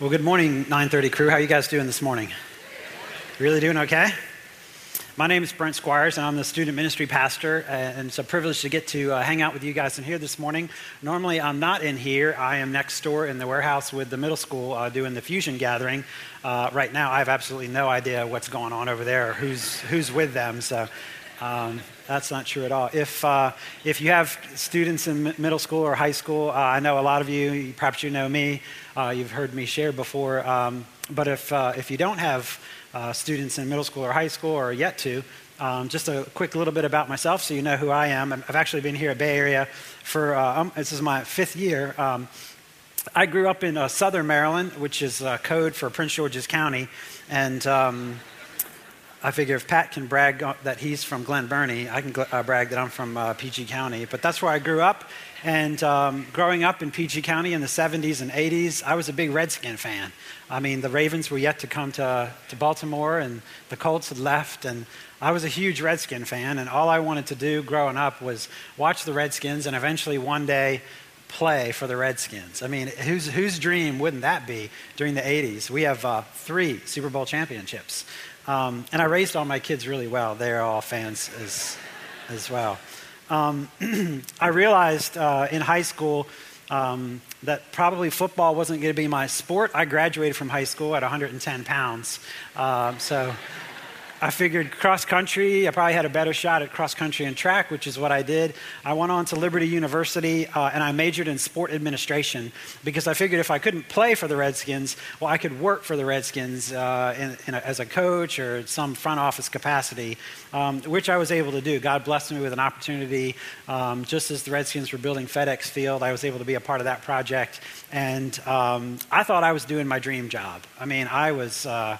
Well, good morning, 930 crew. How are you guys doing this morning? Really doing okay? My name is Brent Squires, and I'm the student ministry pastor, and it's a privilege to get to uh, hang out with you guys in here this morning. Normally, I'm not in here. I am next door in the warehouse with the middle school uh, doing the fusion gathering. Uh, right now, I have absolutely no idea what's going on over there or who's, who's with them, so um, that's not true at all. If, uh, if you have students in middle school or high school, uh, I know a lot of you, perhaps you know me, uh, you've heard me share before. Um, but if, uh, if you don't have uh, students in middle school or high school or yet to, um, just a quick little bit about myself so you know who I am. I've actually been here at Bay Area for, uh, um, this is my fifth year. Um, I grew up in southern Maryland, which is code for Prince George's County. And um, I figure if Pat can brag that he's from Glen Burnie, I can uh, brag that I'm from uh, PG County. But that's where I grew up. And um, growing up in PG County in the 70s and 80s, I was a big Redskin fan. I mean, the Ravens were yet to come to, to Baltimore, and the Colts had left. And I was a huge Redskin fan. And all I wanted to do growing up was watch the Redskins and eventually one day play for the Redskins. I mean, whose, whose dream wouldn't that be during the 80s? We have uh, three Super Bowl championships. Um, and I raised all my kids really well. They're all fans as, as well. Um, I realized uh, in high school um, that probably football wasn't going to be my sport. I graduated from high school at 110 pounds. Uh, so I figured cross country, I probably had a better shot at cross country and track, which is what I did. I went on to Liberty University uh, and I majored in sport administration because I figured if I couldn't play for the Redskins, well, I could work for the Redskins uh, in, in a, as a coach or some front office capacity, um, which I was able to do. God blessed me with an opportunity. Um, just as the Redskins were building FedEx Field, I was able to be a part of that project. And um, I thought I was doing my dream job. I mean, I was. Uh,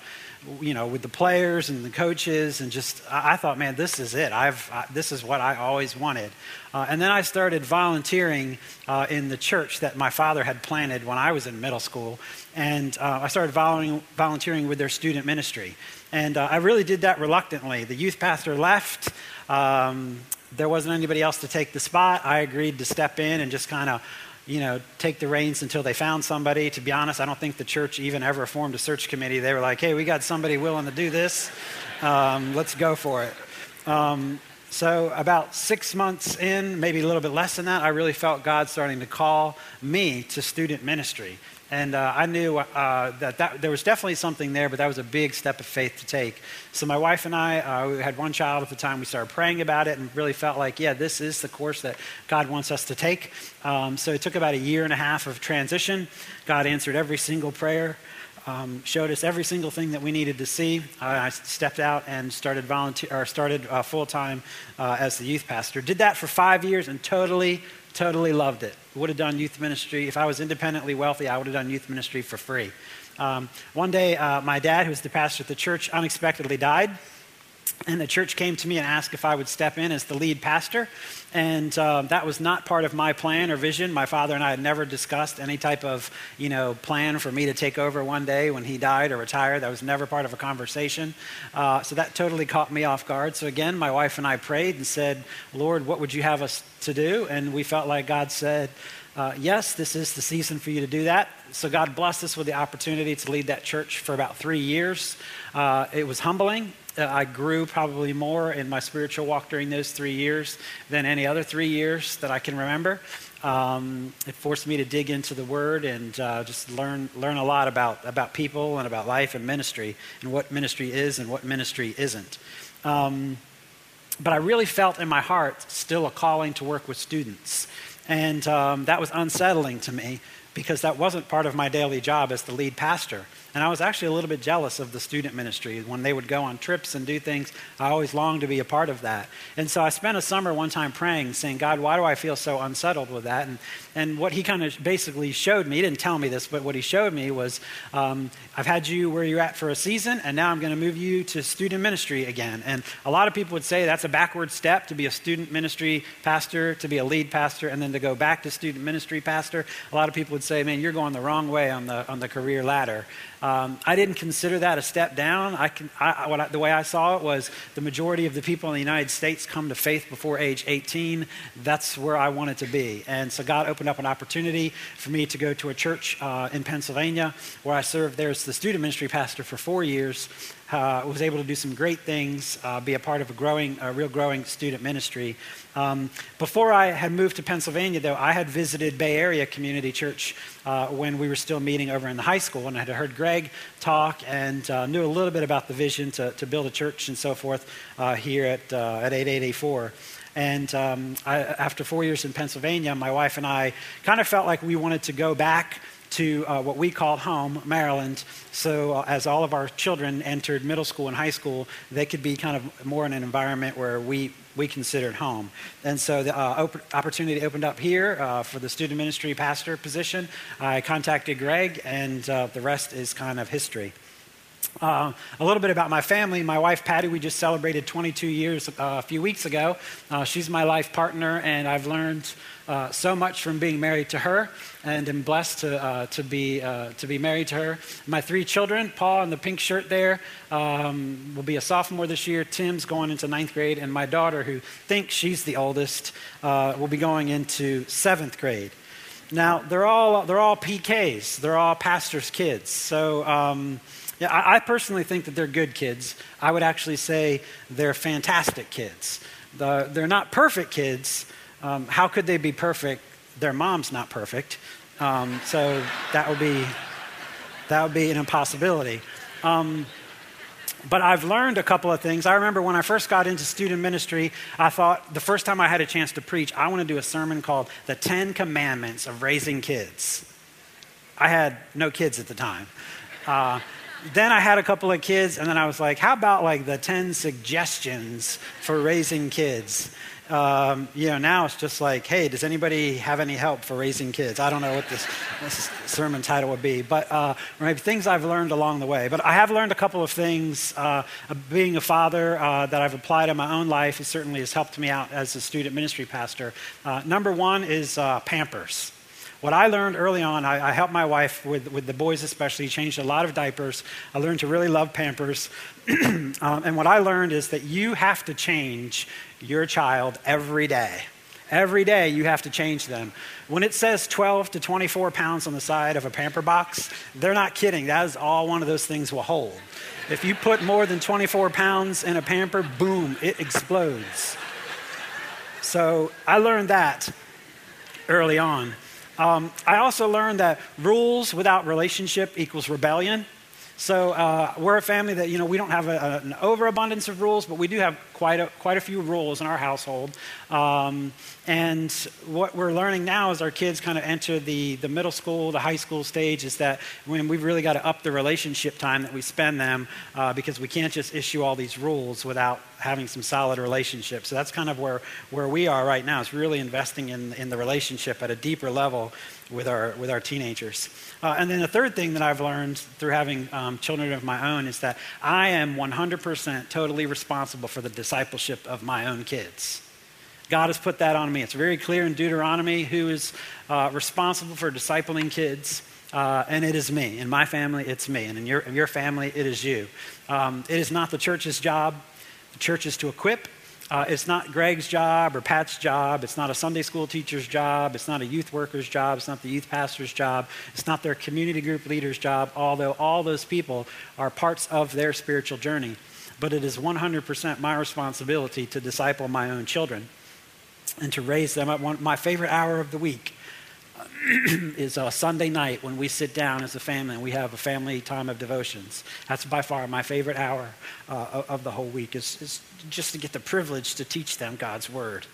you know, with the players and the coaches, and just I, thought, man, this is it. I've I, this is what I always wanted. Uh, and then I started volunteering uh, in the church that my father had planted when I was in middle school, and uh, I started volunteering with their student ministry. And uh, I really did that reluctantly. The youth pastor left. Um, there wasn't anybody else to take the spot. I agreed to step in and just kind of you know, take the reins until they found somebody. To be honest, I don't think the church even ever formed a search committee. They were like, hey, we got somebody willing to do this. Um, let's go for it. Um, so, about six months in, maybe a little bit less than that, I really felt God starting to call me to student ministry. And uh, I knew uh, that, that there was definitely something there, but that was a big step of faith to take. So my wife and I, uh, we had one child at the time. We started praying about it and really felt like, yeah, this is the course that God wants us to take. Um, so it took about a year and a half of transition. God answered every single prayer. Um, showed us every single thing that we needed to see. I stepped out and started volunteer or started uh, full time uh, as the youth pastor. Did that for five years and totally Totally loved it. Would have done youth ministry. If I was independently wealthy, I would have done youth ministry for free. Um, one day, uh, my dad, who was the pastor at the church, unexpectedly died. And the church came to me and asked if I would step in as the lead pastor. And uh, that was not part of my plan or vision. My father and I had never discussed any type of, you know, plan for me to take over one day when he died or retired. That was never part of a conversation. Uh, so that totally caught me off guard. So again, my wife and I prayed and said, Lord, what would you have us to do? And we felt like God said, uh, yes, this is the season for you to do that. So God blessed us with the opportunity to lead that church for about three years. Uh, it was humbling. Uh, I grew probably more in my spiritual walk during those three years than any other three years that I can remember. Um, it forced me to dig into the Word and uh, just learn learn a lot about about people and about life and ministry and what ministry is and what ministry isn't. Um, but I really felt in my heart still a calling to work with students, and um, that was unsettling to me because that wasn't part of my daily job as the lead pastor. And I was actually a little bit jealous of the student ministry. When they would go on trips and do things, I always longed to be a part of that. And so I spent a summer one time praying, saying, God, why do I feel so unsettled with that? And, and what he kind of basically showed me, he didn't tell me this, but what he showed me was, um, I've had you where you're at for a season, and now I'm going to move you to student ministry again. And a lot of people would say that's a backward step to be a student ministry pastor, to be a lead pastor, and then to go back to student ministry pastor. A lot of people would say, man, you're going the wrong way on the, on the career ladder. Um, I didn't consider that a step down. I can, I, I, the way I saw it was the majority of the people in the United States come to faith before age 18. That's where I wanted to be. And so God opened up an opportunity for me to go to a church uh, in Pennsylvania where I served there as the student ministry pastor for four years uh, was able to do some great things, uh, be a part of a growing, a real growing student ministry. Um, before I had moved to Pennsylvania, though, I had visited Bay Area Community Church uh, when we were still meeting over in the high school, and I had heard Greg talk and uh, knew a little bit about the vision to, to build a church and so forth uh, here at, uh, at 8884. And um, I, after four years in Pennsylvania, my wife and I kind of felt like we wanted to go back to uh, what we called home, Maryland. So, uh, as all of our children entered middle school and high school, they could be kind of more in an environment where we, we considered home. And so, the uh, op- opportunity opened up here uh, for the student ministry pastor position. I contacted Greg, and uh, the rest is kind of history. Uh, a little bit about my family. My wife, Patty, we just celebrated 22 years uh, a few weeks ago. Uh, she's my life partner, and I've learned uh, so much from being married to her, and am blessed to, uh, to, be, uh, to be married to her. My three children, Paul in the pink shirt there, um, will be a sophomore this year. Tim's going into ninth grade, and my daughter, who thinks she's the oldest, will be going into seventh grade. Now, they're all, they're all PKs, they're all pastors' kids. So, um, yeah, I, I personally think that they're good kids. I would actually say they're fantastic kids. The, they're not perfect kids. Um, how could they be perfect? Their mom's not perfect. Um, so that would be that would be an impossibility. Um, but I've learned a couple of things. I remember when I first got into student ministry, I thought the first time I had a chance to preach, I want to do a sermon called The Ten Commandments of Raising Kids. I had no kids at the time. Uh, then I had a couple of kids, and then I was like, how about like the 10 suggestions for raising kids? Um, you know, now it's just like, hey, does anybody have any help for raising kids? I don't know what this, this sermon title would be, but uh, maybe things I've learned along the way. But I have learned a couple of things. Uh, being a father uh, that I've applied in my own life, it certainly has helped me out as a student ministry pastor. Uh, number one is uh, Pampers. What I learned early on, I, I, helped my wife with, with the boys especially, changed a lot of diapers. I learned to really love Pampers. um, and what I learned is that you have to change your child every day. Every day you have to change them. When it says 12 to 24 pounds on the side of a pamper box, they're not kidding. That is all one of those things will hold. If you put more than 24 pounds in a pamper, boom, it explodes. So I learned that early on. Um, I also learned that rules without relationship equals rebellion. So uh, we're a family that, you know, we don't have a, an overabundance of rules, but we do have quite a, quite a few rules in our household. Um, and what we're learning now as our kids kind of enter the, the middle school, the high school stage, is that when we've really got to up the relationship time that we spend them uh, because we can't just issue all these rules without having some solid relationships. So that's kind of where, where we are right now. is really investing in, in the relationship at a deeper level with our, with our teenagers. Uh, and then the third thing that I've learned through having um, children of my own is that I am 100% totally responsible for the discipleship of my own kids. God has put that on me. It's very clear in Deuteronomy who is uh, responsible for discipling kids. Uh, and it is me. In my family, it's me. And in your, in your family, it is you. Um, it is not the church's job. The church is to equip, uh, it's not Greg's job or Pat's job. It's not a Sunday school teacher's job. It's not a youth worker's job. It's not the youth pastor's job. It's not their community group leader's job, although all those people are parts of their spiritual journey. But it is 100% my responsibility to disciple my own children and to raise them up. One, my favorite hour of the week is a Sunday night when we sit down as a family and we have a family time of devotions. That's by far my favorite hour uh, of the whole week is, is, just to get the privilege to teach them God's word.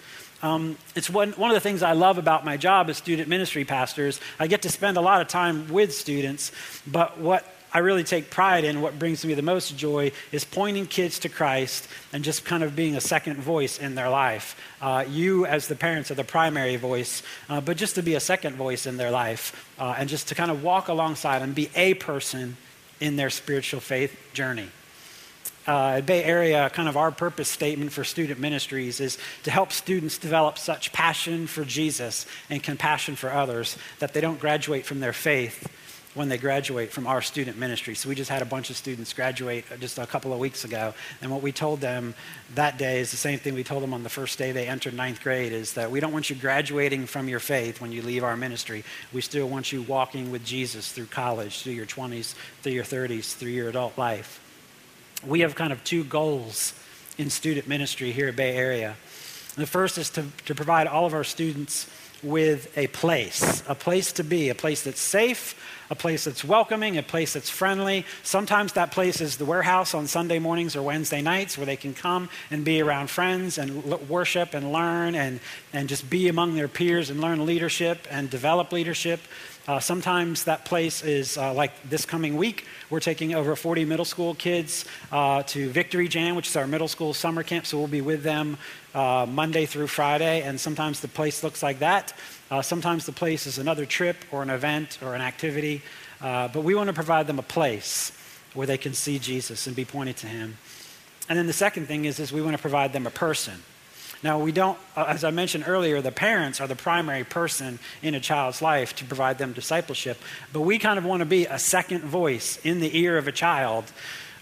Um, it's one, one of the things I love about my job as student ministry pastors. I get to spend a lot of time with students, but what I really take pride in, what brings me the most joy, is pointing kids to Christ and just kind of being a second voice in their life. Uh, you, as the parents, are the primary voice, uh, but just to be a second voice in their life uh, and just to kind of walk alongside and be a person in their spiritual faith journey. Uh, Bay Area, kind of our purpose statement for student ministries is to help students develop such passion for Jesus and compassion for others that they don't graduate from their faith when they graduate from our student ministry. So we just had a bunch of students graduate just a couple of weeks ago. And what we told them that day is the same thing we told them on the first day they entered ninth grade is that we don't want you graduating from your faith when you leave our ministry. We still want you walking with Jesus through college, through your 20s, through your 30s, through your adult life. We have kind of two goals in student ministry here at Bay Area. The first is to, to provide all of our students with a place, a place to be, a place that's safe, a place that's welcoming, a place that's friendly. Sometimes that place is the warehouse on Sunday mornings or Wednesday nights where they can come and be around friends and worship and learn and, and just be among their peers and learn leadership and develop leadership. Uh, sometimes that place is uh, like this coming week. We're taking over 40 middle school kids uh, to Victory Jam, which is our middle school summer camp. So we'll be with them uh, Monday through Friday. And sometimes the place looks like that. Uh, sometimes the place is another trip or an event or an activity. Uh, but we want to provide them a place where they can see Jesus and be pointed to him. And then the second thing is, is we want to provide them a person. Now, we don't, uh, as I mentioned earlier, the parents are the primary person in a child's life to provide them discipleship, but we kind of want to be a second voice in the ear of a child,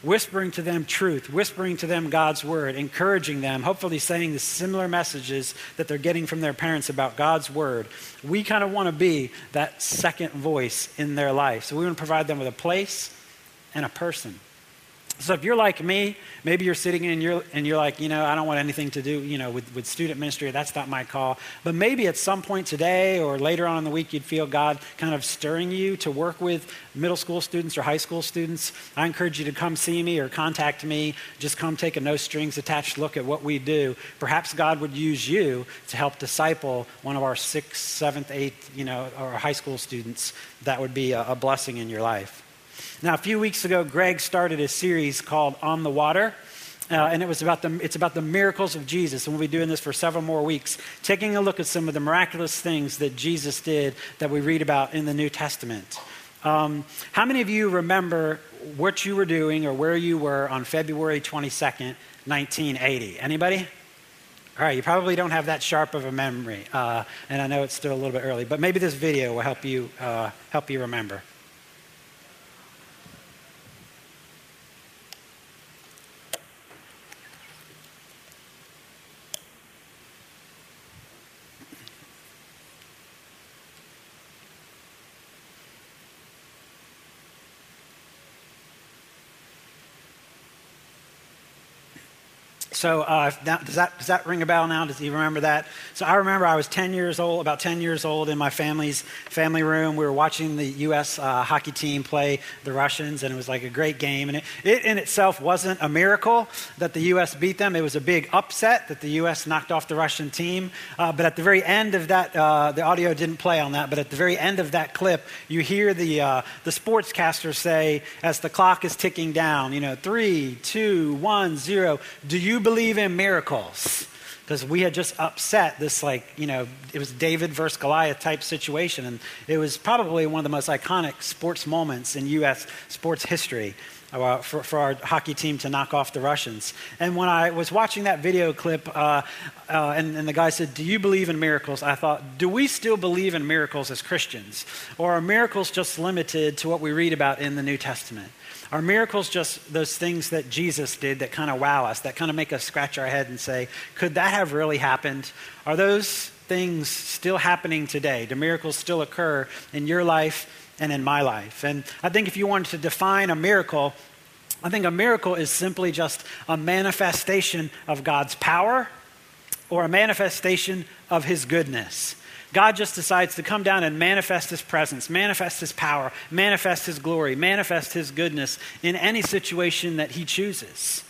whispering to them truth, whispering to them God's word, encouraging them, hopefully saying the similar messages that they're getting from their parents about God's word. We kind of want to be that second voice in their life. So we want to provide them with a place and a person. So if you're like me, maybe you're sitting and you're, and you're like, you know, I don't want anything to do, you know, with, with student ministry. That's not my call. But maybe at some point today or later on in the week, you'd feel God kind of stirring you to work with middle school students or high school students. I encourage you to come see me or contact me. Just come take a no strings attached look at what we do. Perhaps God would use you to help disciple one of our sixth, seventh, eighth, you know, or high school students. That would be a, a blessing in your life. Now, a few weeks ago, Greg started a series called On the Water. Uh, and it was about the, it's about the miracles of Jesus. And we'll be doing this for several more weeks, taking a look at some of the miraculous things that Jesus did that we read about in the New Testament. Um, how many of you remember what you were doing or where you were on February 22nd, 1980? Anybody? All right, you probably don't have that sharp of a memory, uh, and I know it's still a little bit early, but maybe this video will help you, uh, help you remember. So uh, does, that, does that ring a bell now? Does he remember that? So I remember I was 10 years old, about 10 years old, in my family's family room. We were watching the U.S. Uh, hockey team play the Russians, and it was like a great game. And it, it, in itself wasn't a miracle that the U.S. beat them. It was a big upset that the U.S. knocked off the Russian team. Uh, but at the very end of that, uh, the audio didn't play on that, but at the very end of that clip, you hear the, uh, the sportscaster say, as the clock is ticking down, you know, three, two, one, zero, do you believe in miracles. Because we had just upset this like you know it was david versus goliath type situation and it was probably one of the most iconic sports moments in us sports history uh, for, for, our hockey team to knock off the russians. And when i was watching that video clip uh, uh, and, and the guy said do you believe in miracles? I thought do we still believe in miracles as christians? Or are miracles just limited to what we read about in the new testament are miracles just those things that Jesus did that kind of wow us, that kind of make us scratch our head and say, could that have really happened? Are those things still happening today? Do miracles still occur in your life and in my life? And I think if you wanted to define a miracle, I think a miracle is simply just a manifestation of God's power or a manifestation of his goodness. God just decides to come down and manifest his presence, manifest his power, manifest his glory, manifest his goodness in any situation that he chooses.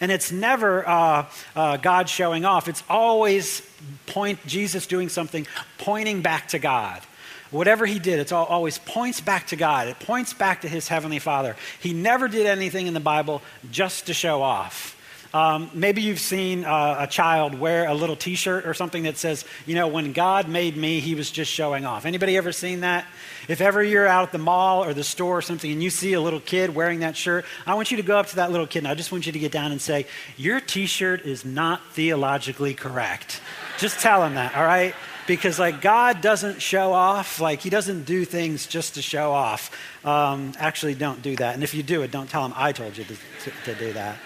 And it's never uh, uh, God showing off. It's always point Jesus doing something, pointing back to God. Whatever he did, it always points back to God. It points back to his heavenly Father. He never did anything in the Bible just to show off. Um, maybe you've seen uh, a child wear a little T-shirt or something that says, "You know, when God made me, He was just showing off." Anybody ever seen that? If ever you're out at the mall or the store or something and you see a little kid wearing that shirt, I want you to go up to that little kid and I just want you to get down and say, "Your T-shirt is not theologically correct." just tell him that, all right? because like God doesn't show off. Like he doesn't do things just to show off. Um, actually, don't do that. And if you do it, don't tell him I told you to, to, to do that.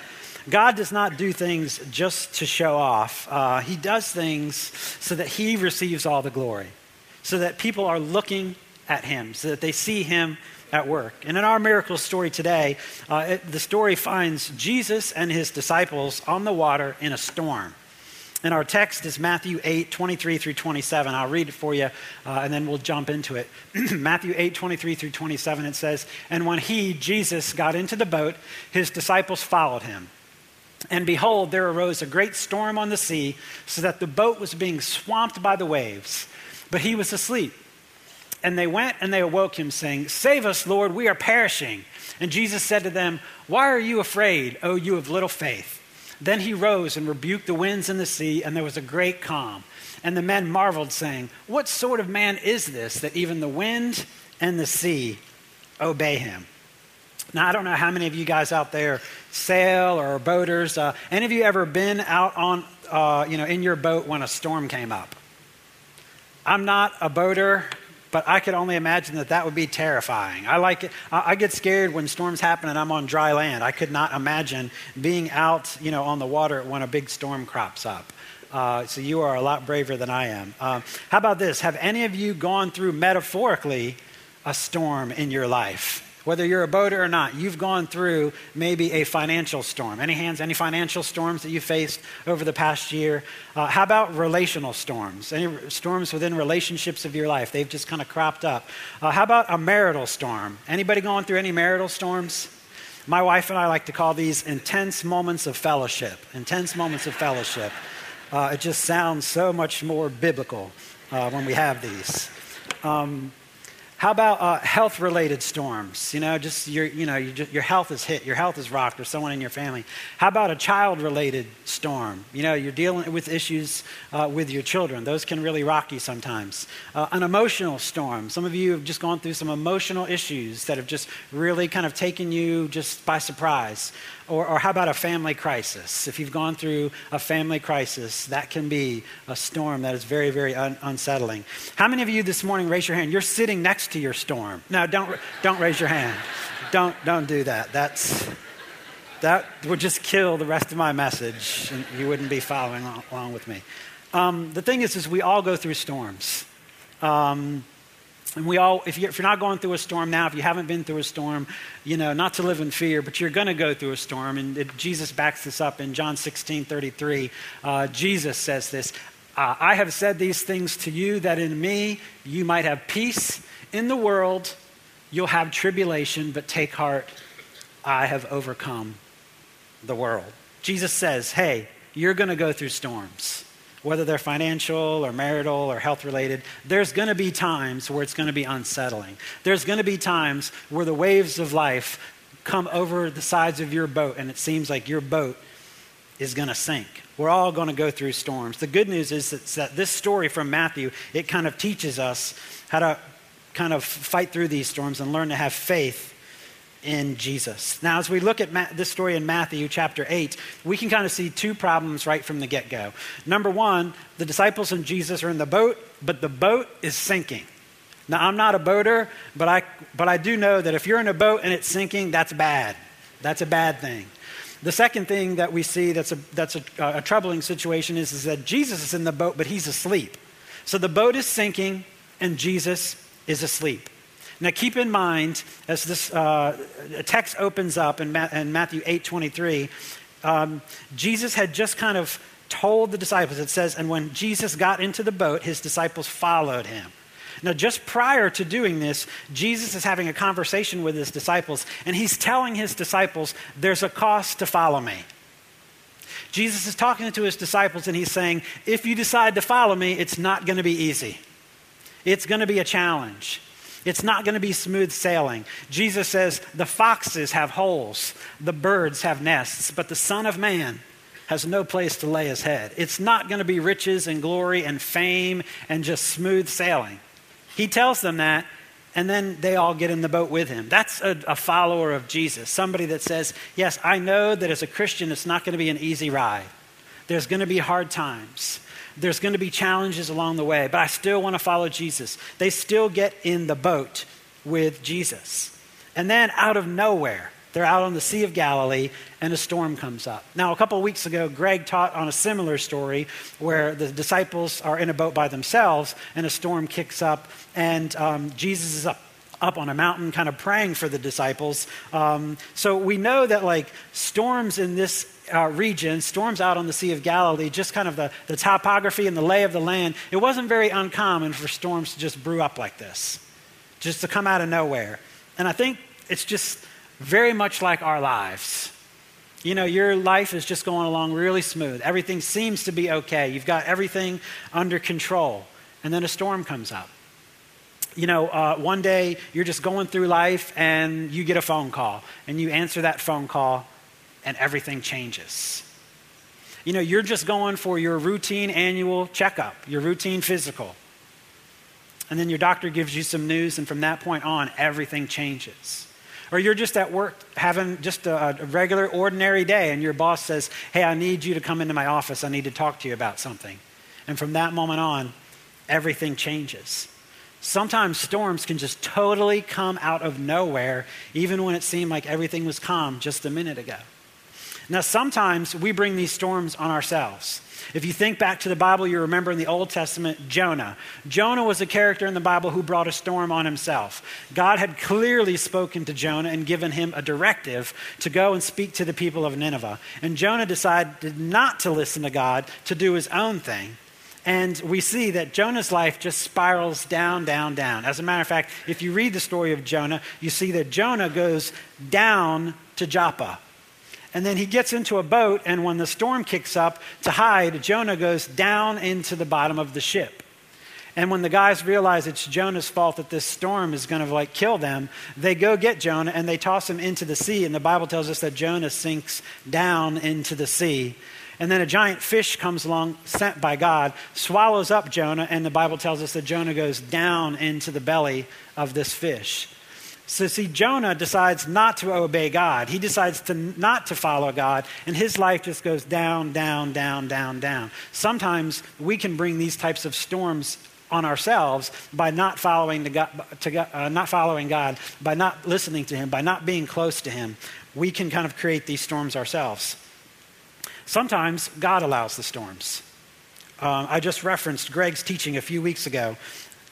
God does not do things just to show off. Uh, he does things so that he receives all the glory, so that people are looking at him, so that they see him at work. And in our miracle story today, uh, it, the story finds Jesus and his disciples on the water in a storm. And our text is Matthew 8, 23 through 27. I'll read it for you, uh, and then we'll jump into it. Matthew 8, 23 through 27, it says, And when he, Jesus, got into the boat, his disciples followed him. And behold, there arose a great storm on the sea, so that the boat was being swamped by the waves. But he was asleep. And they went and they awoke him, saying, Save us, Lord, we are perishing. And Jesus said to them, Why are you afraid, O you of little faith? Then he rose and rebuked the winds and the sea, and there was a great calm. And the men marveled, saying, What sort of man is this that even the wind and the sea obey him? Now, I don't know how many of you guys out there sail or boaters. Uh, any of you ever been out on, uh, you know, in your boat when a storm came up? I'm not a boater, but I could only imagine that that would be terrifying. I like it. I, I get scared when storms happen and I'm on dry land. I could not imagine being out, you know, on the water when a big storm crops up. Uh, so you are a lot braver than I am. Uh, how about this? Have any of you gone through metaphorically a storm in your life? Whether you're a boater or not, you've gone through maybe a financial storm. Any hands, any financial storms that you faced over the past year? Uh, how about relational storms? Any storms within relationships of your life? They've just kind of cropped up. Uh, how about a marital storm? Anybody going through any marital storms? My wife and I like to call these intense moments of fellowship. Intense moments of fellowship. Uh, it just sounds so much more biblical uh, when we have these. Um, how about uh, health related storms? You know, just your, you know, just, your health is hit, your health is rocked, or someone in your family. How about a child related storm? You know, you're dealing with issues uh, with your children. Those can really rock you sometimes. Uh, an emotional storm. Some of you have just gone through some emotional issues that have just really kind of taken you just by surprise. Or, or how about a family crisis? If you've gone through a family crisis, that can be a storm that is very, very un- unsettling. How many of you this morning raise your hand? You're sitting next to your storm. No, don't, don't raise your hand. Don't, don't do that. That's, that would just kill the rest of my message, and you wouldn't be following along with me. Um, the thing is, is we all go through storms. Um, and we all, if you're, not going through a storm now, if you haven't been through a storm, you know, not to live in fear, but you're going to go through a storm. And it, Jesus backs this up in John 16 33. Uh, Jesus says this I have said these things to you that in me you might have peace. In the world you'll have tribulation, but take heart, I have overcome the world. Jesus says, hey, you're going to go through storms whether they're financial or marital or health related, there's going to be times where it's going to be unsettling. There's going to be times where the waves of life come over the sides of your boat and it seems like your boat is going to sink. We're all going to go through storms. The good news is that, this story from Matthew, it kind of teaches us how to kind of fight through these storms and learn to have faith in Jesus. Now, as we look at Ma- this story in Matthew chapter 8, we can kind of see two problems right from the get go. Number one, the disciples and Jesus are in the boat, but the boat is sinking. Now, I'm not a boater, but I, but I do know that if you're in a boat and it's sinking, that's bad. That's a bad thing. The second thing that we see that's a, that's a, a troubling situation is, is that Jesus is in the boat, but he's asleep. So the boat is sinking, and Jesus is asleep. Now, keep in mind, as this uh, text opens up in, Ma- in Matthew 8 23, um, Jesus had just kind of told the disciples, it says, and when Jesus got into the boat, his disciples followed him. Now, just prior to doing this, Jesus is having a conversation with his disciples, and he's telling his disciples, There's a cost to follow me. Jesus is talking to his disciples, and he's saying, If you decide to follow me, it's not going to be easy. It's going to be a challenge. It's not going to be smooth sailing. Jesus says, The foxes have holes, the birds have nests, but the Son of Man has no place to lay his head. It's not going to be riches and glory and fame and just smooth sailing. He tells them that, and then they all get in the boat with him. That's a, a follower of Jesus, somebody that says, Yes, I know that as a Christian it's not going to be an easy ride. There's going to be hard times. There's going to be challenges along the way, but I still want to follow Jesus. They still get in the boat with Jesus. And then out of nowhere, they're out on the Sea of Galilee, and a storm comes up. Now, a couple of weeks ago, Greg taught on a similar story where the disciples are in a boat by themselves, and a storm kicks up, and um, Jesus is up up on a mountain, kind of praying for the disciples. Um, so we know that like storms in this uh, region, storms out on the Sea of Galilee, just kind of the, the topography and the lay of the land, it wasn't very uncommon for storms to just brew up like this, just to come out of nowhere. And I think it's just very much like our lives. You know, your life is just going along really smooth. Everything seems to be okay. You've got everything under control. And then a storm comes up you know, uh, one day you're just going through life and you get a phone call, and you answer that phone call, and everything changes. You know, you're just going for your routine annual checkup, your routine physical. And then your doctor gives you some news, and from that point on, everything changes. Or you're just at work having just a, a regular, ordinary day, and your boss says, Hey, I need you to come into my office. I need to talk to you about something. And from that moment on, everything changes. Sometimes storms can just totally come out of nowhere, even when it seemed like everything was calm just a minute ago. Now, sometimes we bring these storms on ourselves. If you think back to the Bible, you remember in the Old Testament Jonah. Jonah was a character in the Bible who brought a storm on himself. God had clearly spoken to Jonah and given him a directive to go and speak to the people of Nineveh. And Jonah decided not to listen to God, to do his own thing. And we see that Jonah's life just spirals down, down, down. As a matter of fact, if you read the story of Jonah, you see that Jonah goes down to Joppa. And then he gets into a boat, and when the storm kicks up to hide, Jonah goes down into the bottom of the ship. And when the guys realize it's Jonah's fault that this storm is going to like kill them, they go get Jonah and they toss him into the sea. And the Bible tells us that Jonah sinks down into the sea. And then a giant fish comes along, sent by God, swallows up Jonah, and the Bible tells us that Jonah goes down into the belly of this fish. So, see, Jonah decides not to obey God. He decides to not to follow God, and his life just goes down, down, down, down, down. Sometimes we can bring these types of storms on ourselves by not following, God, to, uh, not following God, by not listening to Him, by not being close to Him. We can kind of create these storms ourselves. Sometimes God allows the storms. Um, I just referenced Greg's teaching a few weeks ago.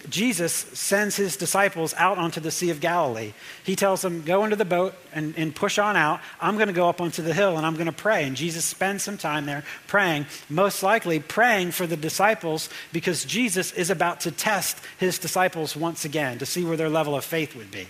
Jesus sends his disciples out onto the Sea of Galilee. He tells them, Go into the boat and, and push on out. I'm going to go up onto the hill and I'm going to pray. And Jesus spends some time there praying, most likely praying for the disciples because Jesus is about to test his disciples once again to see where their level of faith would be.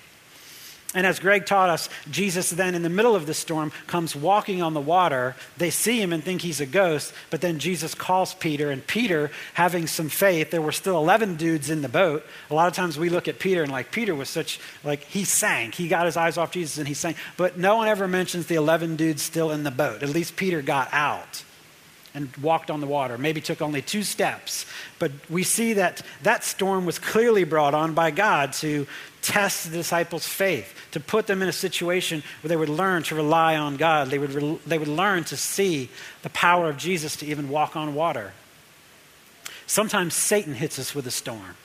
And as Greg taught us, Jesus then, in the middle of the storm, comes walking on the water. They see him and think he's a ghost, but then Jesus calls Peter, and Peter, having some faith, there were still 11 dudes in the boat. A lot of times we look at Peter and like, Peter was such, like, he sank. He got his eyes off Jesus and he sank. But no one ever mentions the 11 dudes still in the boat. At least Peter got out and walked on the water. Maybe took only two steps. But we see that that storm was clearly brought on by God to test the disciples' faith, to put them in a situation where they would learn to rely on God. They would, re- they would learn to see the power of Jesus to even walk on water. Sometimes Satan hits us with a storm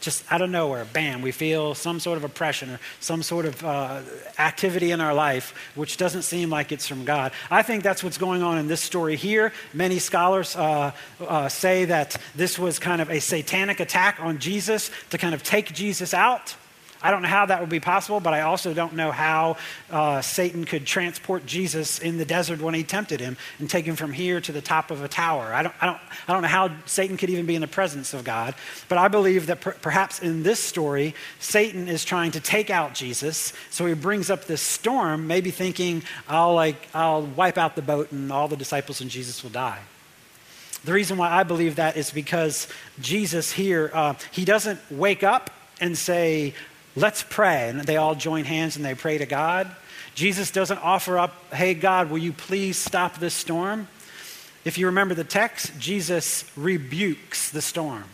just out of nowhere, bam, we feel some sort of oppression or some sort of uh, activity in our life which doesn't seem like it's from God. I think that's what's going on in this story here. Many scholars uh, uh, say that this was kind of a satanic attack on Jesus to kind of take Jesus out. I don't know how that would be possible, but I also don't know how uh, Satan could transport Jesus in the desert when he tempted him and take him from here to the top of a tower. I don't, I don't, I don't know how Satan could even be in the presence of God, but I believe that per- perhaps in this story, Satan is trying to take out Jesus. So he brings up this storm, maybe thinking, I'll, like, I'll wipe out the boat and all the disciples and Jesus will die. The reason why I believe that is because Jesus here, uh, he doesn't wake up and say, Let's pray. And they all join hands and they pray to God. Jesus doesn't offer up, hey, God, will you please stop this storm? If you remember the text, Jesus rebukes the storm.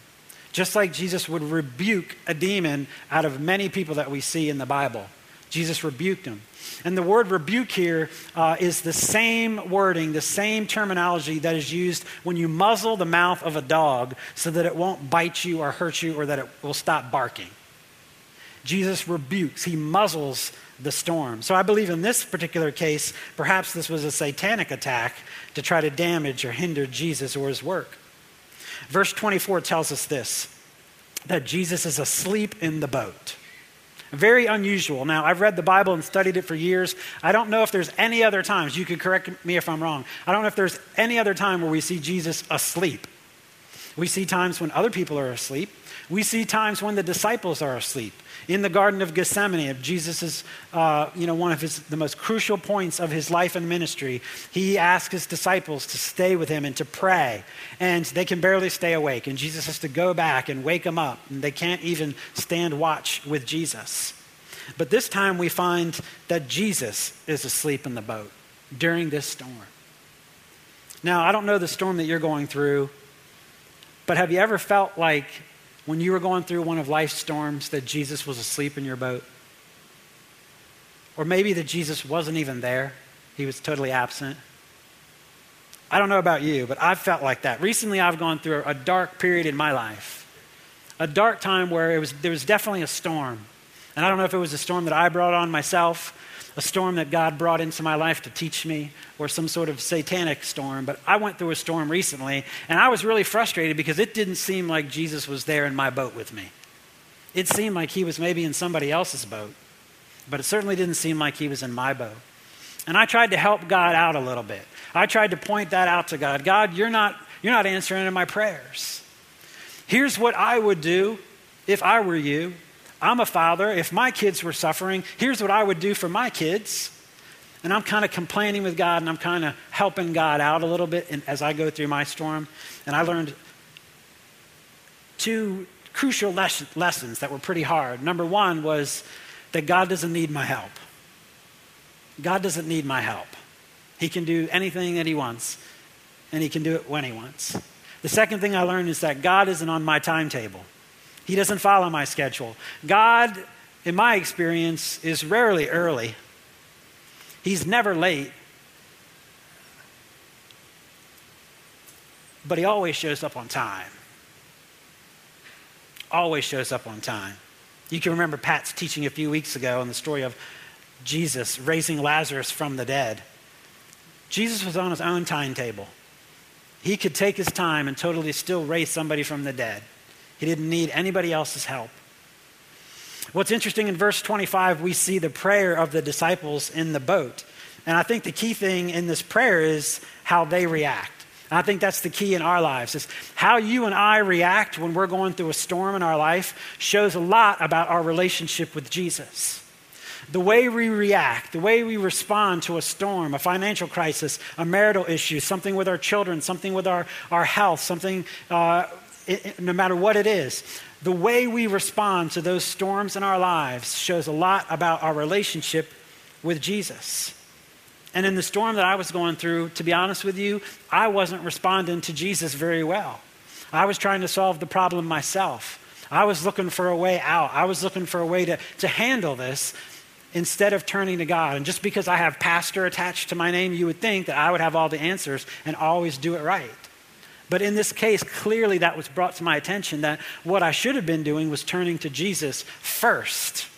Just like Jesus would rebuke a demon out of many people that we see in the Bible. Jesus rebuked him. And the word rebuke here uh, is the same wording, the same terminology that is used when you muzzle the mouth of a dog so that it won't bite you or hurt you or that it will stop barking. Jesus rebukes, he muzzles the storm. So I believe in this particular case, perhaps this was a satanic attack to try to damage or hinder Jesus or his work. Verse 24 tells us this that Jesus is asleep in the boat. Very unusual. Now, I've read the Bible and studied it for years. I don't know if there's any other times, you could correct me if I'm wrong. I don't know if there's any other time where we see Jesus asleep. We see times when other people are asleep. We see times when the disciples are asleep. In the Garden of Gethsemane, Jesus is, uh, you know, one of his, the most crucial points of his life and ministry. He asks his disciples to stay with him and to pray, and they can barely stay awake. And Jesus has to go back and wake them up, and they can't even stand watch with Jesus. But this time we find that Jesus is asleep in the boat during this storm. Now, I don't know the storm that you're going through, but have you ever felt like when you were going through one of life's storms that Jesus was asleep in your boat? Or maybe that Jesus wasn't even there, he was totally absent. I don't know about you, but I've felt like that. Recently, I've gone through a dark period in my life, a dark time where it was, there was definitely a storm. And I don't know if it was a storm that I brought on myself a storm that God brought into my life to teach me, or some sort of satanic storm. But I went through a storm recently, and I was really frustrated because it didn't seem like Jesus was there in my boat with me. It seemed like he was maybe in somebody else's boat, but it certainly didn't seem like he was in my boat. And I tried to help God out a little bit. I tried to point that out to God. God, you're not, you're not answering my prayers. Here's what I would do if I were you. I'm a father. If my kids were suffering, here's what I would do for my kids. And I'm kind of complaining with God and I'm kind of helping God out a little bit as I go through my storm. And I learned two crucial les- lessons that were pretty hard. Number one was that God doesn't need my help. God doesn't need my help. He can do anything that He wants, and He can do it when He wants. The second thing I learned is that God isn't on my timetable. He doesn't follow my schedule. God, in my experience, is rarely early, He's never late. But He always shows up on time. Always shows up on time. You can remember Pat's teaching a few weeks ago on the story of Jesus raising Lazarus from the dead. Jesus was on his own timetable. He could take his time and totally still raise somebody from the dead. He didn't need anybody else's help. What's interesting in verse 25, we see the prayer of the disciples in the boat. And I think the key thing in this prayer is how they react. And I think that's the key in our lives is how you and I react when we're going through a storm in our life shows a lot about our relationship with Jesus. The way we react, the way we respond to a storm, a financial crisis, a marital issue, something with our children, something with our, our health, something uh, it, no matter what it is, the way we respond to those storms in our lives shows a lot about our relationship with Jesus. And in the storm that I was going through, to be honest with you, I wasn't responding to Jesus very well. I was trying to solve the problem myself. I was looking for a way out. I was looking for a way to, to handle this instead of turning to God. And just because I have pastor attached to my name, you would think that I would have all the answers and always do it right. But in this case, clearly that was brought to my attention that what I should have been doing was turning to Jesus first.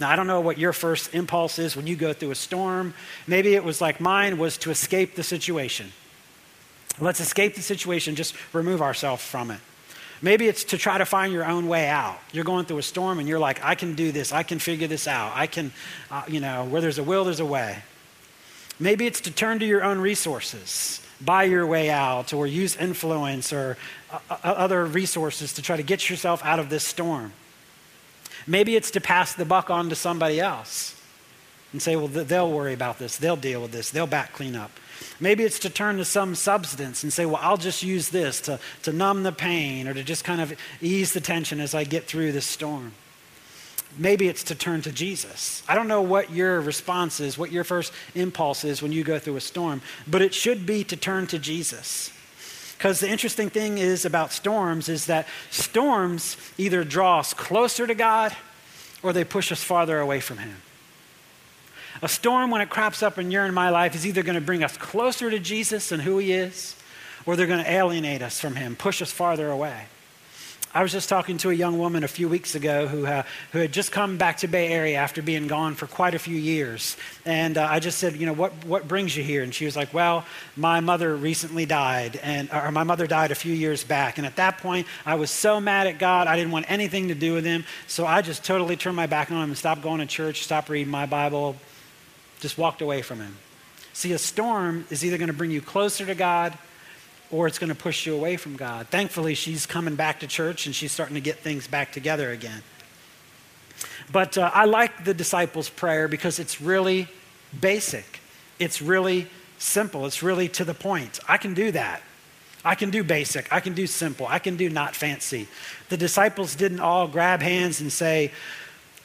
Now, I don't know what your first impulse is when you go through a storm. Maybe it was like mine was to escape the situation. Let's escape the situation, just remove ourselves from it. Maybe it's to try to find your own way out. You're going through a storm and you're like, I can do this. I can figure this out. I can, uh, you know, where there's a will, there's a way. Maybe it's to turn to your own resources buy your way out or use influence or uh, uh, other resources to try to get yourself out of this storm. Maybe it's to pass the buck on to somebody else and say, well, they'll worry about this, they'll deal with this, they'll back clean up. Maybe it's to turn to some substance and say, well, I'll just use this to, to numb the pain or to just kind of ease the tension as I get through this storm. Maybe it's to turn to Jesus. I don't know what your response is, what your first impulse is when you go through a storm, but it should be to turn to Jesus. Because the interesting thing is about storms is that storms either draw us closer to God or they push us farther away from Him. A storm, when it crops up in your and my life, is either going to bring us closer to Jesus and who He is, or they're going to alienate us from Him, push us farther away. I was just talking to a young woman a few weeks ago who, uh, who had just come back to Bay Area after being gone for quite a few years. And uh, I just said, you know, what, what brings you here? And she was like, well, my mother recently died, and, or my mother died a few years back. And at that point, I was so mad at God, I didn't want anything to do with him. So I just totally turned my back on him and stopped going to church, stopped reading my Bible, just walked away from him. See, a storm is either going to bring you closer to God or it's going to push you away from God. Thankfully, she's coming back to church and she's starting to get things back together again. But uh, I like the disciples' prayer because it's really basic, it's really simple, it's really to the point. I can do that. I can do basic, I can do simple, I can do not fancy. The disciples didn't all grab hands and say,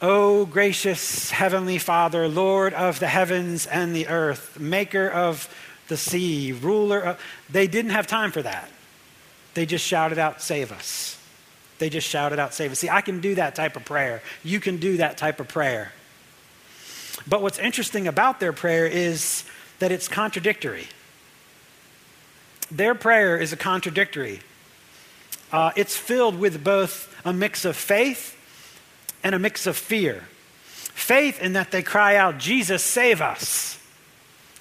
Oh, gracious Heavenly Father, Lord of the heavens and the earth, maker of the sea, ruler. Of, they didn't have time for that. They just shouted out, Save us. They just shouted out, Save us. See, I can do that type of prayer. You can do that type of prayer. But what's interesting about their prayer is that it's contradictory. Their prayer is a contradictory. Uh, it's filled with both a mix of faith and a mix of fear. Faith in that they cry out, Jesus, save us.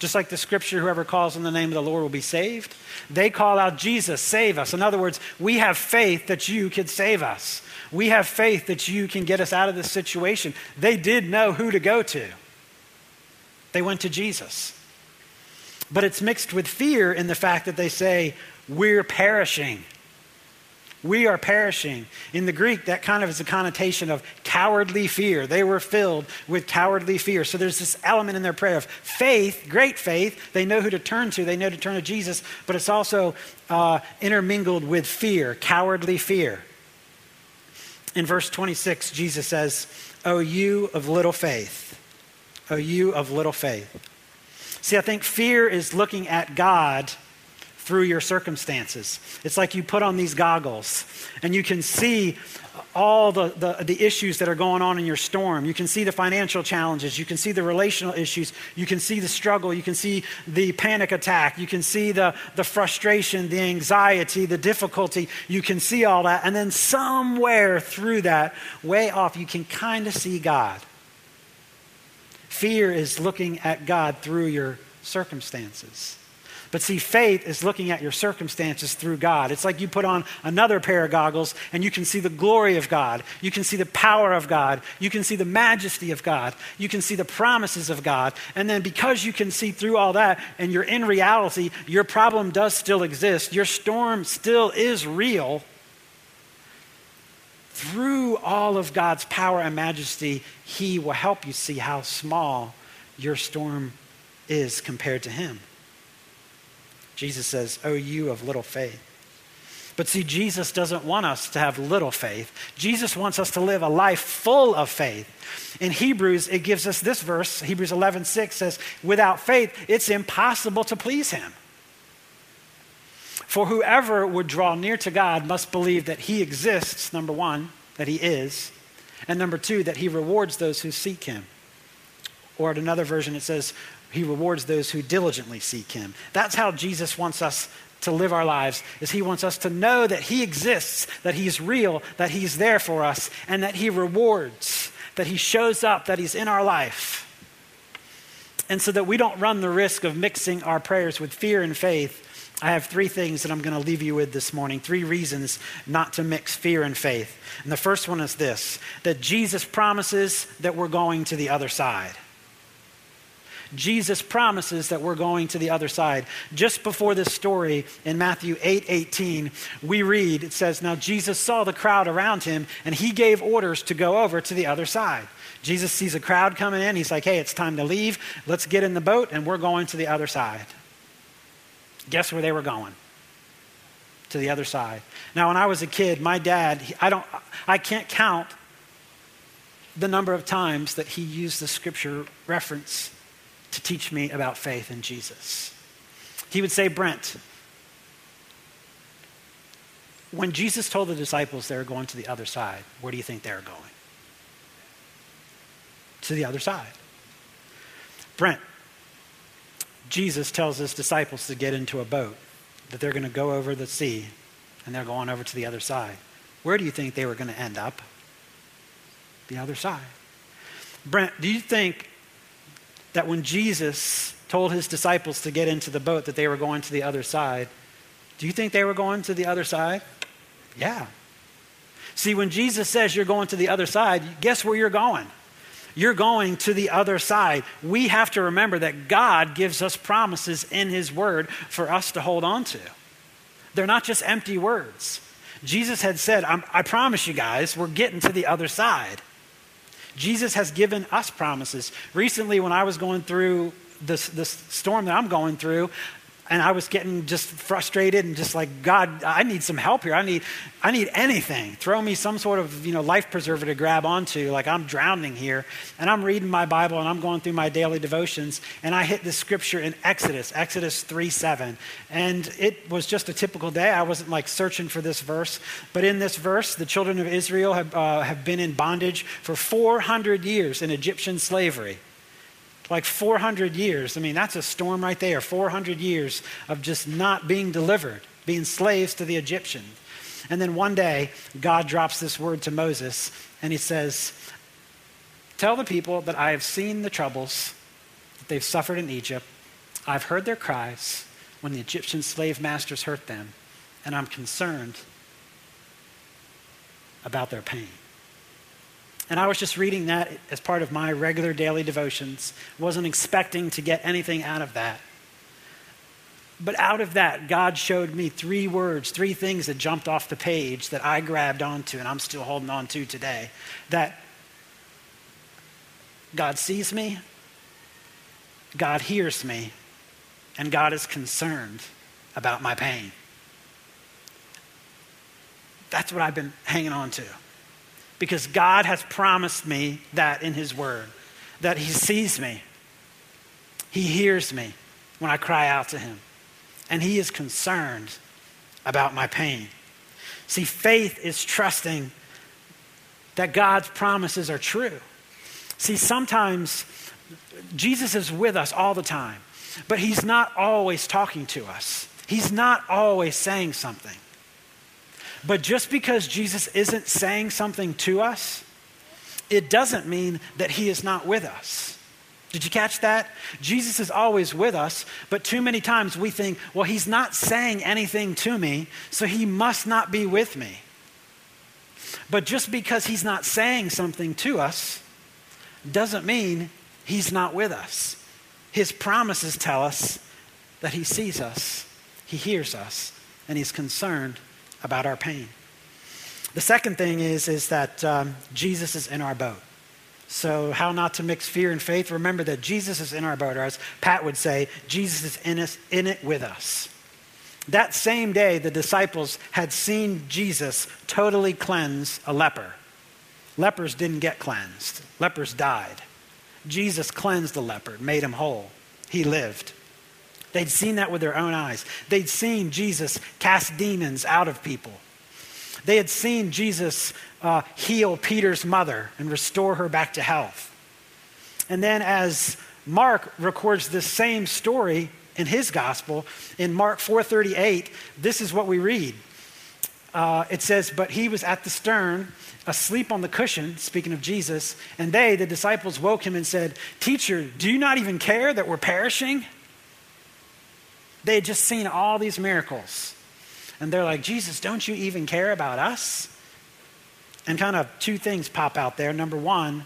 Just like the scripture, whoever calls on the name of the Lord will be saved. They call out, Jesus, save us. In other words, we have faith that you can save us. We have faith that you can get us out of this situation. They did know who to go to, they went to Jesus. But it's mixed with fear in the fact that they say, We're perishing. We are perishing. In the Greek, that kind of is a connotation of cowardly fear. They were filled with cowardly fear. So there's this element in their prayer of faith, great faith. They know who to turn to, they know to turn to Jesus, but it's also uh, intermingled with fear, cowardly fear. In verse 26, Jesus says, O you of little faith, O you of little faith. See, I think fear is looking at God through your circumstances. It's like you put on these goggles and you can see all the, the, the, issues that are going on in your storm. You can see the financial challenges. You can see the relational issues. You can see the struggle. You can see the panic attack. You can see the, the frustration, the anxiety, the difficulty. You can see all that. And then somewhere through that, way off, you can kind of see God. Fear is looking at God through your circumstances. But see, faith is looking at your circumstances through God. It's like you put on another pair of goggles and you can see the glory of God. You can see the power of God. You can see the majesty of God. You can see the promises of God. And then because you can see through all that and you're in reality, your problem does still exist. Your storm still is real. Through all of God's power and majesty, He will help you see how small your storm is compared to Him. Jesus says, Oh, you of little faith. But see, Jesus doesn't want us to have little faith. Jesus wants us to live a life full of faith. In Hebrews, it gives us this verse, Hebrews 11, 6 says, Without faith, it's impossible to please him. For whoever would draw near to God must believe that he exists, number one, that he is, and number two, that he rewards those who seek him. Or at another version, it says, he rewards those who diligently seek him. That's how Jesus wants us to live our lives is he wants us to know that he exists, that he's real, that he's there for us, and that he rewards, that he shows up, that he's in our life. And so that we don't run the risk of mixing our prayers with fear and faith, I have three things that I'm going to leave you with this morning, three reasons not to mix fear and faith. And the first one is this that Jesus promises that we're going to the other side. Jesus promises that we're going to the other side. Just before this story in Matthew 8 18, we read, it says, Now Jesus saw the crowd around him, and he gave orders to go over to the other side. Jesus sees a crowd coming in. He's like, Hey, it's time to leave. Let's get in the boat, and we're going to the other side. Guess where they were going? To the other side. Now, when I was a kid, my dad, I, don't, I can't count the number of times that he used the scripture reference to teach me about faith in Jesus. He would say, Brent, when Jesus told the disciples they were going to the other side, where do you think they were going? to the other side. Brent, Jesus tells his disciples to get into a boat, that they're going to go over the sea, and they're going over to the other side. Where do you think they were going to end up? The other side. Brent, do you think that when Jesus told his disciples to get into the boat, that they were going to the other side? Do you think they were going to the other side? Yeah. See, when Jesus says you're going to the other side, guess where you're going? You're going to the other side. We have to remember that God gives us promises in His Word for us to hold on to. They're not just empty words. Jesus had said, I promise you guys, we're getting to the other side. Jesus has given us promises. Recently, when I was going through this, this storm that I'm going through, and I was getting just frustrated and just like, God, I need some help here. I need, I need anything. Throw me some sort of, you know, life preserver to grab onto. Like I'm drowning here. And I'm reading my Bible and I'm going through my daily devotions. And I hit this scripture in Exodus, Exodus 3 7. And it was just a typical day. I wasn't like searching for this verse. But in this verse, the children of Israel have, uh, have been in bondage for 400 years in Egyptian slavery like 400 years. I mean, that's a storm right there. 400 years of just not being delivered, being slaves to the Egyptians. And then one day, God drops this word to Moses, and he says, Tell the people that I have seen the troubles that they've suffered in Egypt. I've heard their cries when the Egyptian slave masters hurt them, and I'm concerned about their pain. And I was just reading that as part of my regular daily devotions. Wasn't expecting to get anything out of that. But out of that, God showed me three words, three things that jumped off the page that I grabbed onto and I'm still holding on to today. That God sees me, God hears me, and God is concerned about my pain. That's what I've been hanging on to because God has promised me that in His Word, that He sees me, He hears me when I cry out to Him, and He is concerned about my pain. See, faith is trusting that God's promises are true. See, sometimes Jesus is with us all the time, but He's not always talking to us. He's not always saying something. But just because Jesus isn't saying something to us, it doesn't mean that he is not with us. Did you catch that? Jesus is always with us, but too many times we think, well, he's not saying anything to me, so he must not be with me. But just because he's not saying something to us doesn't mean he's not with us. His promises tell us that he sees us, he hears us, and he's concerned about our pain. The second thing is, is that um, Jesus is in our boat. So, how not to mix fear and faith? Remember that Jesus is in our boat, or as Pat would say, Jesus is in, us, in it with us. That same day, the disciples had seen Jesus totally cleanse a leper. Lepers didn't get cleansed, lepers died. Jesus cleansed the leper, made him whole. He lived. They'd seen that with their own eyes. They'd seen Jesus cast demons out of people. They had seen Jesus uh, heal Peter's mother and restore her back to health. And then, as Mark records this same story in his gospel, in Mark 4:38, this is what we read. Uh, it says, "But he was at the stern, asleep on the cushion." Speaking of Jesus, and they, the disciples, woke him and said, "Teacher, do you not even care that we're perishing?" They had just seen all these miracles. And they're like, Jesus, don't you even care about us? And kind of two things pop out there. Number one,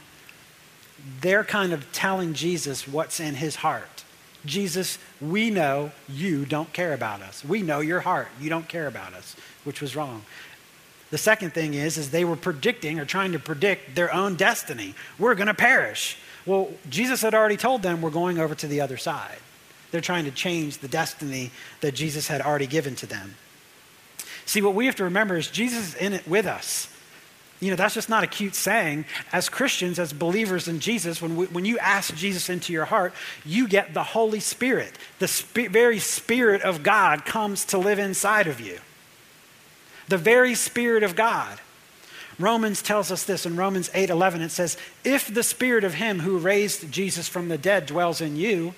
they're kind of telling Jesus what's in his heart. Jesus, we know you don't care about us. We know your heart. You don't care about us, which was wrong. The second thing is, is they were predicting or trying to predict their own destiny. We're going to perish. Well, Jesus had already told them we're going over to the other side. They're trying to change the destiny that Jesus had already given to them. See, what we have to remember is Jesus is in it with us. You know, that's just not a cute saying. As Christians, as believers in Jesus, when, we, when you ask Jesus into your heart, you get the Holy Spirit. The sp- very Spirit of God comes to live inside of you. The very Spirit of God. Romans tells us this in Romans 8 11. It says, If the spirit of him who raised Jesus from the dead dwells in you,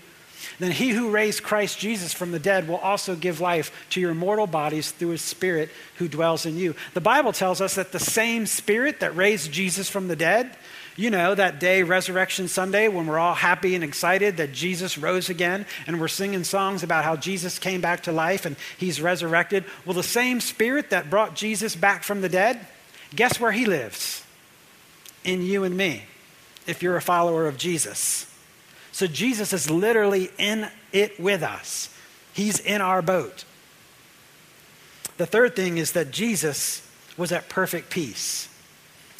then he who raised Christ Jesus from the dead will also give life to your mortal bodies through his spirit who dwells in you. The Bible tells us that the same spirit that raised Jesus from the dead, you know, that day, Resurrection Sunday, when we're all happy and excited that Jesus rose again and we're singing songs about how Jesus came back to life and he's resurrected. Well, the same spirit that brought Jesus back from the dead, guess where he lives? In you and me, if you're a follower of Jesus. So Jesus is literally in it with us, He's in our boat. The third thing is that Jesus was at perfect peace.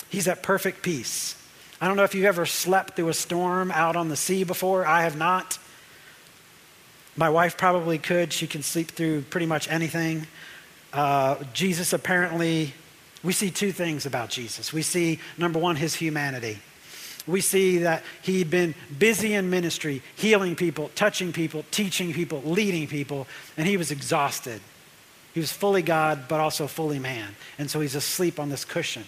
He's at perfect peace. I don't know if you've ever slept through a storm out on the sea before. I have not. My wife probably could. She can sleep through pretty much anything. Uh, Jesus apparently, we see two things about Jesus. We see, number one, his humanity we see that he'd been busy in ministry, healing people, touching people, teaching people, leading people, and he was exhausted. He was fully God, but also fully man. And so he's asleep on this cushion.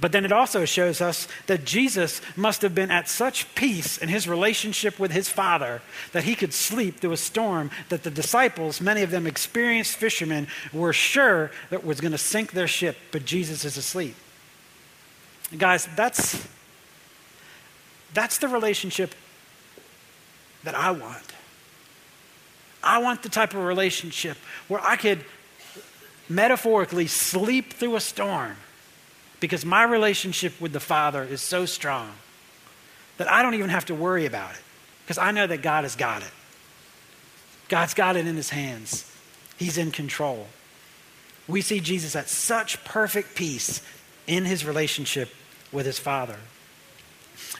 But then it also shows us that Jesus must have been at such peace in his relationship with his Father that he could sleep through a storm that the disciples, many of them experienced fishermen, were sure that was going to sink their ship, but Jesus is asleep. Guys, that's that's the relationship that I want. I want the type of relationship where I could metaphorically sleep through a storm because my relationship with the Father is so strong that I don't even have to worry about it because I know that God has got it. God's got it in his hands, He's in control. We see Jesus at such perfect peace in his relationship with his Father.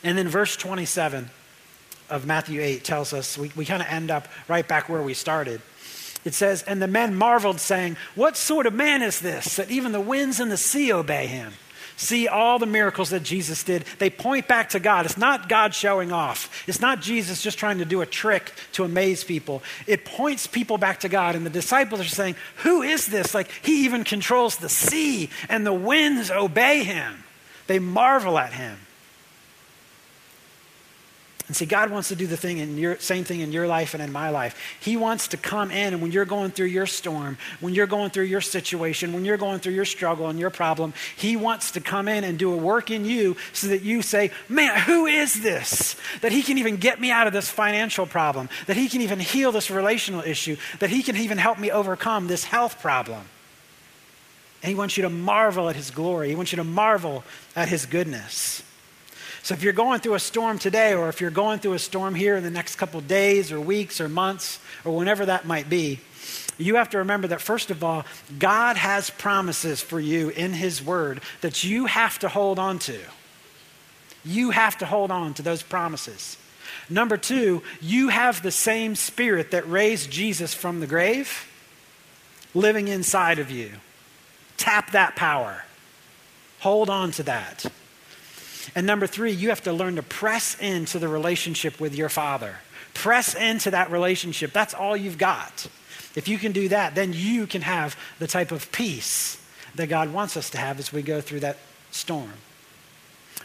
And then verse 27 of Matthew 8 tells us, we, we kind of end up right back where we started. It says, And the men marveled, saying, What sort of man is this, that even the winds and the sea obey him? See all the miracles that Jesus did. They point back to God. It's not God showing off. It's not Jesus just trying to do a trick to amaze people. It points people back to God. And the disciples are saying, Who is this? Like, he even controls the sea, and the winds obey him. They marvel at him. And see, God wants to do the thing in your same thing in your life and in my life. He wants to come in, and when you're going through your storm, when you're going through your situation, when you're going through your struggle and your problem, He wants to come in and do a work in you so that you say, Man, who is this? That He can even get me out of this financial problem, that He can even heal this relational issue, that He can even help me overcome this health problem. And He wants you to marvel at His glory, He wants you to marvel at His goodness. So if you're going through a storm today, or if you're going through a storm here in the next couple days or weeks or months or whenever that might be, you have to remember that first of all, God has promises for you in His Word that you have to hold on to. You have to hold on to those promises. Number two, you have the same Spirit that raised Jesus from the grave living inside of you. Tap that power. Hold on to that. And number three, you have to learn to press into the relationship with your Father. Press into that relationship. That's all you've got. If you can do that, then you can have the type of peace that God wants us to have as we go through that storm.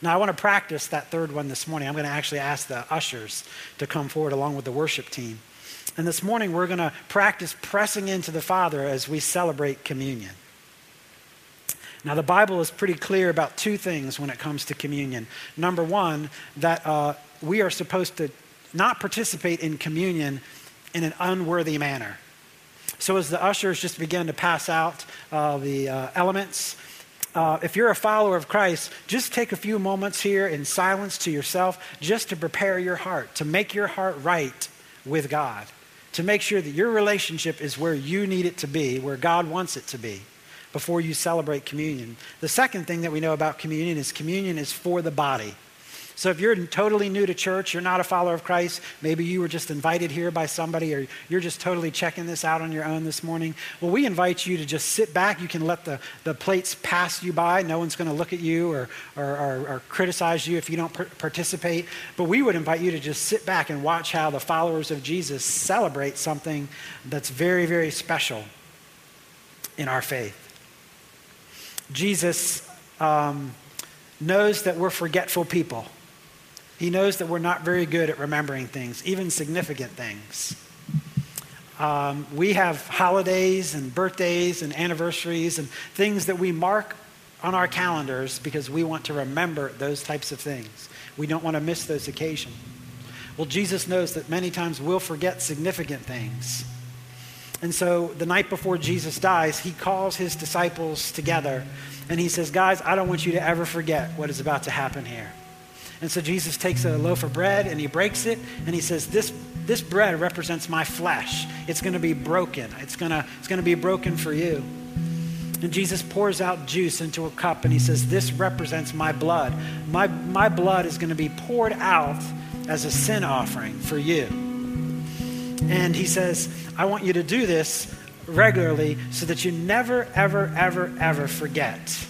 Now, I want to practice that third one this morning. I'm going to actually ask the ushers to come forward along with the worship team. And this morning, we're going to practice pressing into the Father as we celebrate communion. Now, the Bible is pretty clear about two things when it comes to communion. Number one, that uh, we are supposed to not participate in communion in an unworthy manner. So, as the ushers just begin to pass out uh, the uh, elements, uh, if you're a follower of Christ, just take a few moments here in silence to yourself just to prepare your heart, to make your heart right with God, to make sure that your relationship is where you need it to be, where God wants it to be before you celebrate communion. The second thing that we know about communion is communion is for the body. So if you're totally new to church, you're not a follower of Christ, maybe you were just invited here by somebody or you're just totally checking this out on your own this morning, well, we invite you to just sit back. You can let the, the plates pass you by. No one's going to look at you or, or, or, or, criticize you if you don't participate. But we would invite you to just sit back and watch how the followers of Jesus celebrate something that's very, very special in our faith. Jesus um, knows that we're forgetful people. He knows that we're not very good at remembering things, even significant things. Um, we have holidays and birthdays and anniversaries and things that we mark on our calendars because we want to remember those types of things. We don't want to miss those occasions. Well, Jesus knows that many times we'll forget significant things. And so the night before Jesus dies, he calls his disciples together and he says, Guys, I don't want you to ever forget what is about to happen here. And so Jesus takes a loaf of bread and he breaks it and he says, This, this bread represents my flesh. It's going to be broken. It's going to, it's going to be broken for you. And Jesus pours out juice into a cup and he says, This represents my blood. My, my blood is going to be poured out as a sin offering for you. And he says, I want you to do this regularly so that you never, ever, ever, ever forget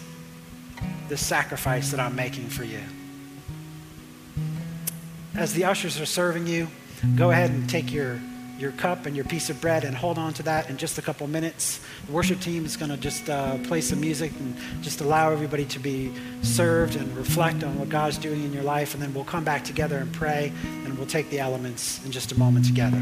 the sacrifice that I'm making for you. As the ushers are serving you, go ahead and take your your cup and your piece of bread and hold on to that in just a couple minutes. The worship team is going to just uh, play some music and just allow everybody to be served and reflect on what God's doing in your life. And then we'll come back together and pray and we'll take the elements in just a moment together.